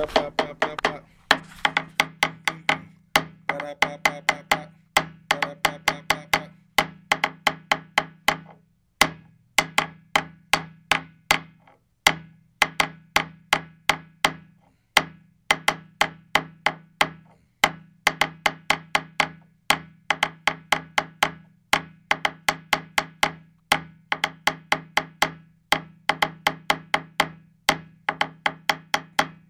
up, up.